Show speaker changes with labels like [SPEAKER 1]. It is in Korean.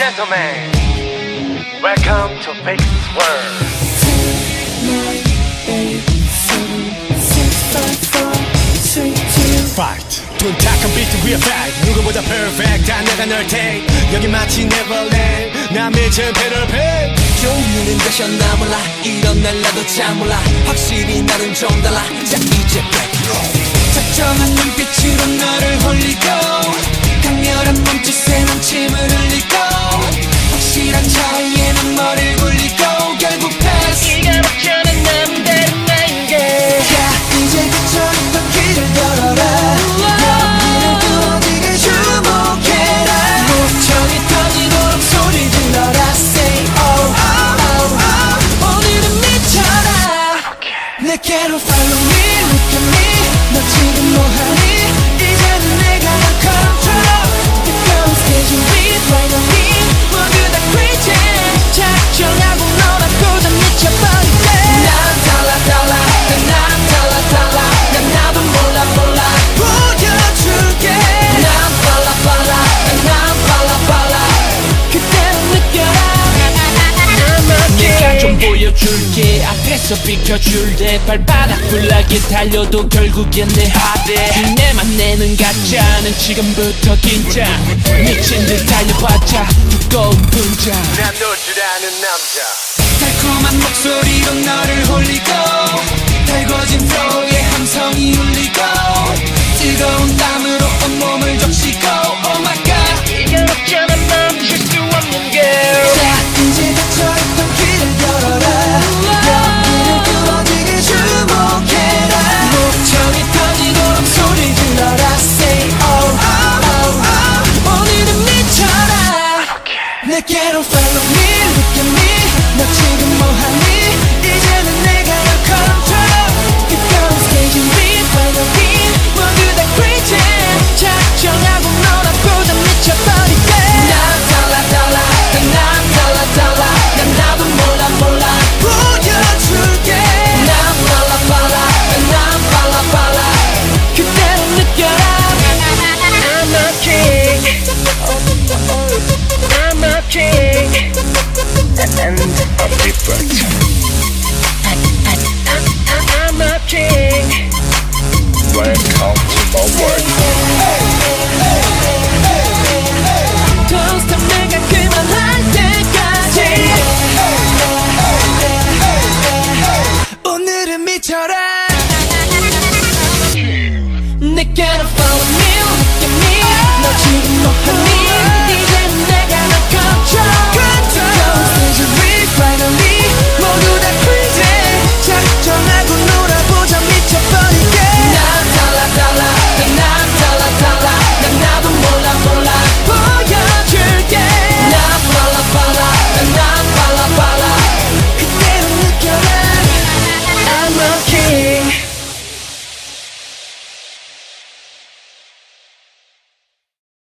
[SPEAKER 1] gentlemen, welcome to Vic's World.
[SPEAKER 2] 돈 닦은 비트 위에 백 누구보다 perfect 다 내가 널 take. 여기 마치 neverland. 나 미친 페널팬
[SPEAKER 3] 종류는 몇이었나 몰라. 이런 날 나도 잘 몰라. 확실히 나는 좀 달라. 자 이제 back 작정한 눈빛으로 너를 홀리고 강렬한 몸짓 quiero follow me, look at me 너 지금 뭐하니 알려줄게.
[SPEAKER 4] 앞에서 비켜줄래 발바닥 불나게 달려도 결국엔 내 하대. 내만 내는 가짜는 지금부터 긴장. 미친 듯 달려봤자. 두꺼운 분장
[SPEAKER 1] 난놀줄 아는 남자.
[SPEAKER 3] 달콤한 목소리로 너를 Gonna follow me, look at me 너 지금 know me.